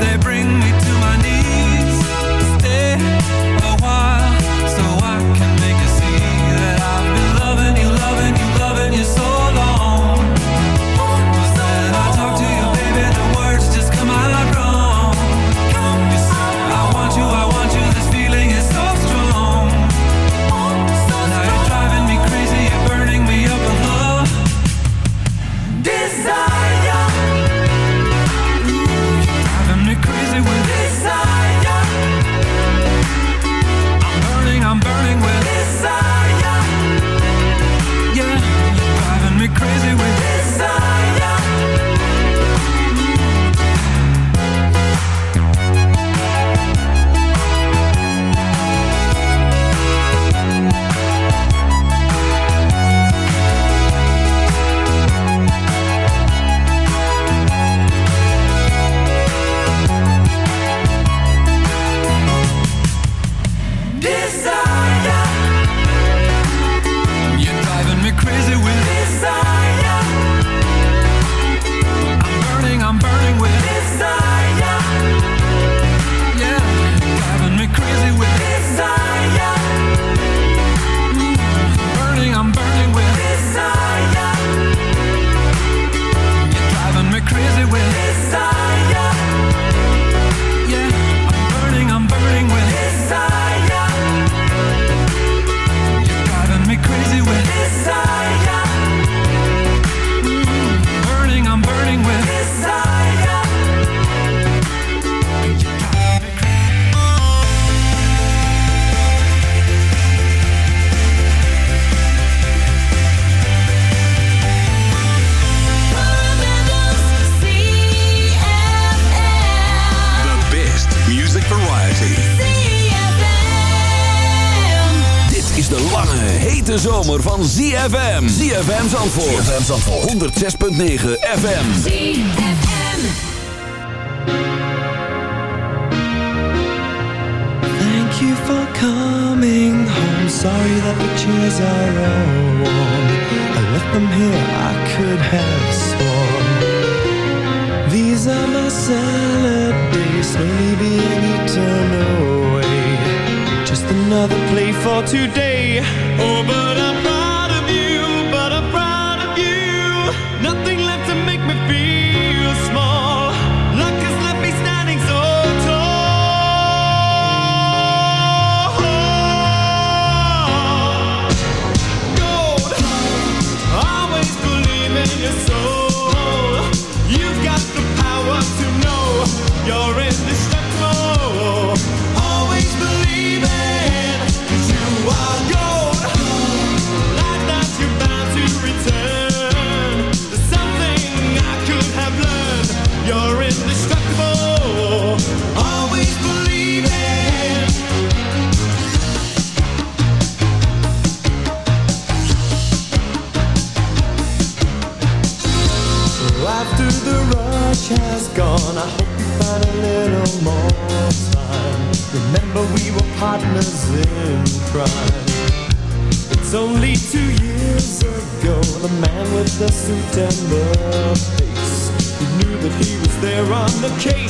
they bring me hete zomer van ZFM. ZFM Zandvoort. ZFM Zandvoort. 106.9 FM. ZFM. Thank you for coming home. Sorry that the chairs are all warm. I left them here, I could have sworn. These are my salad days, slowly being eaten away. Another play for today. Oh, but I'm proud of you, but I'm proud of you. Nothing left to make me feel in crime. It's only two years ago, the man with the suit and the face. He knew that he was there on the case.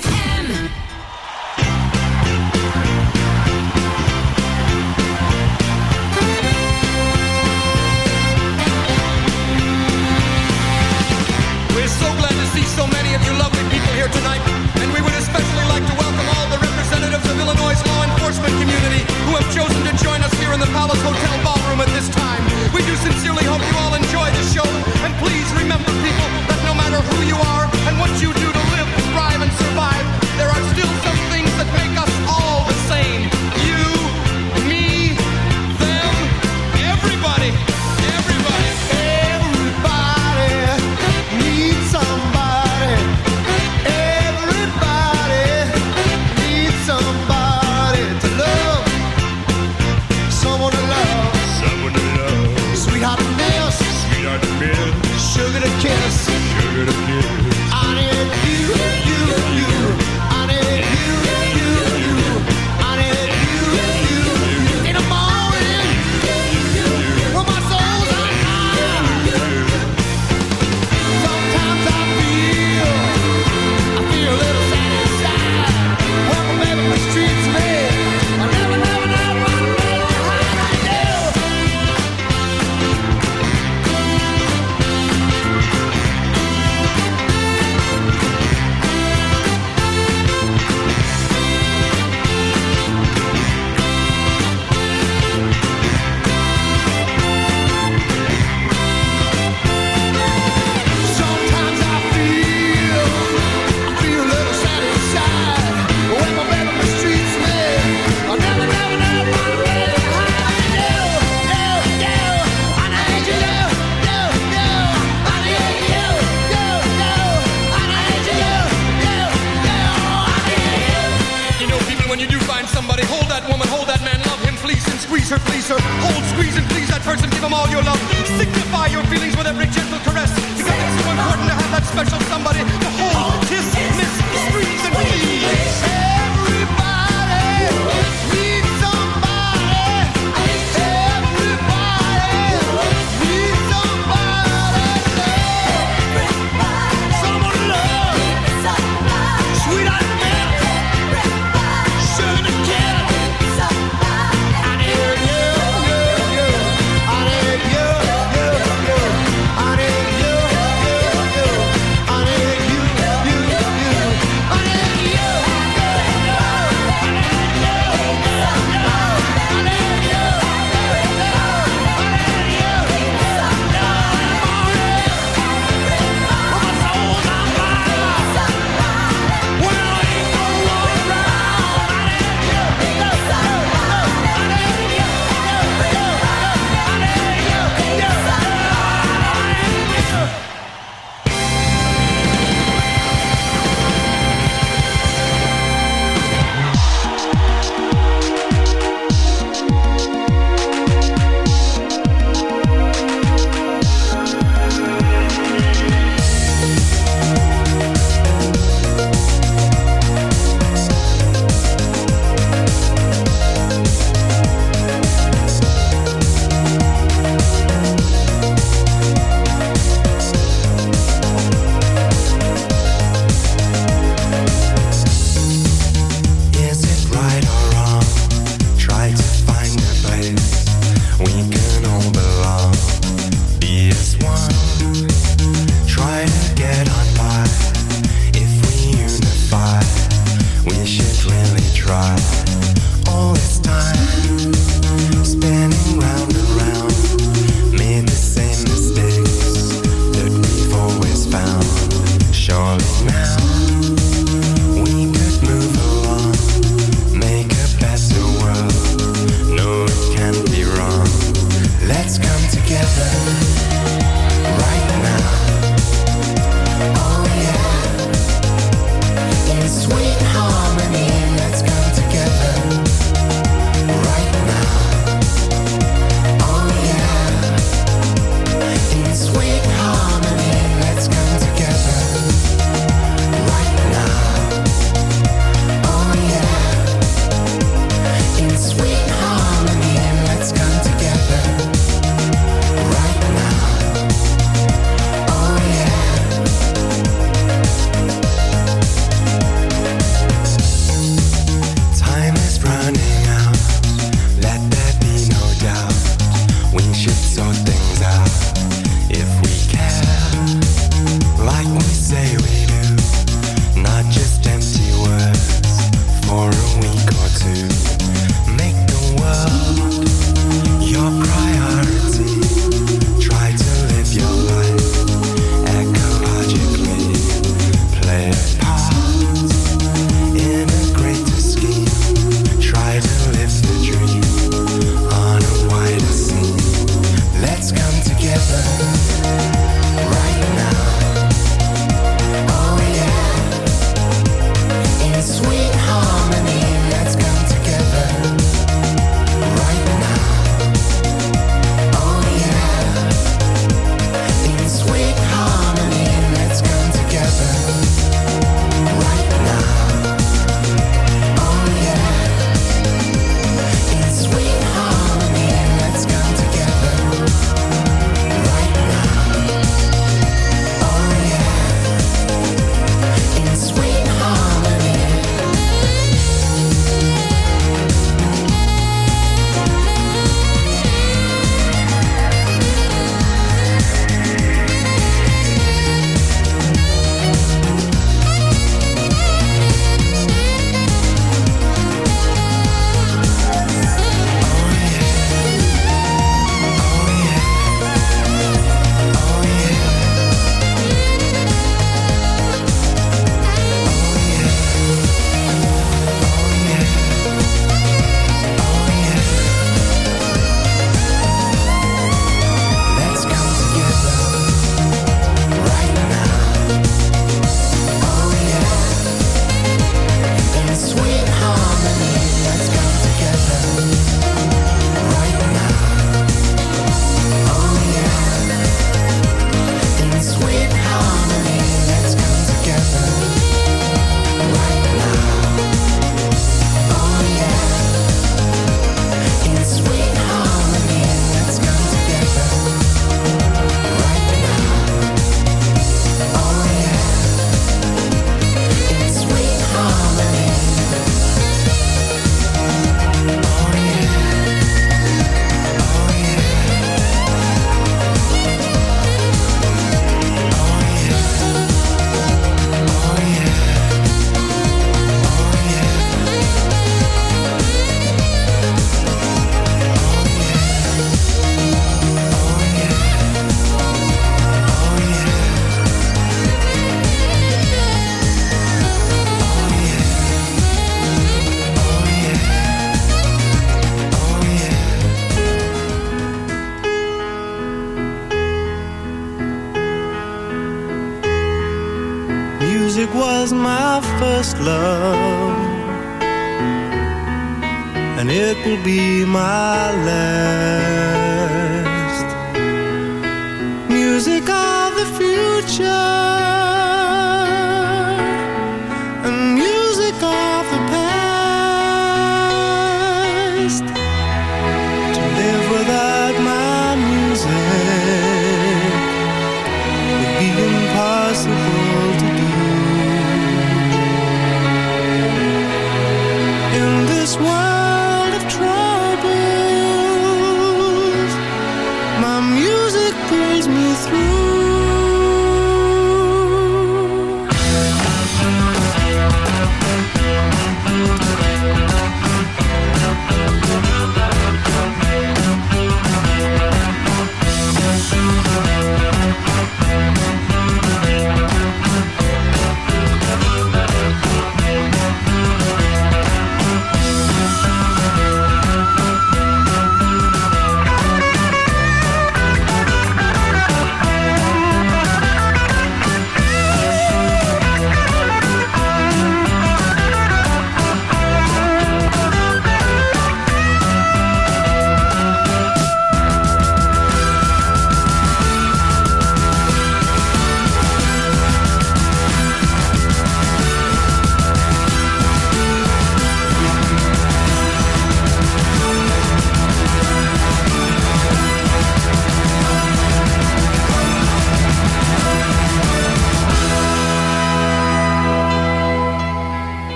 your love.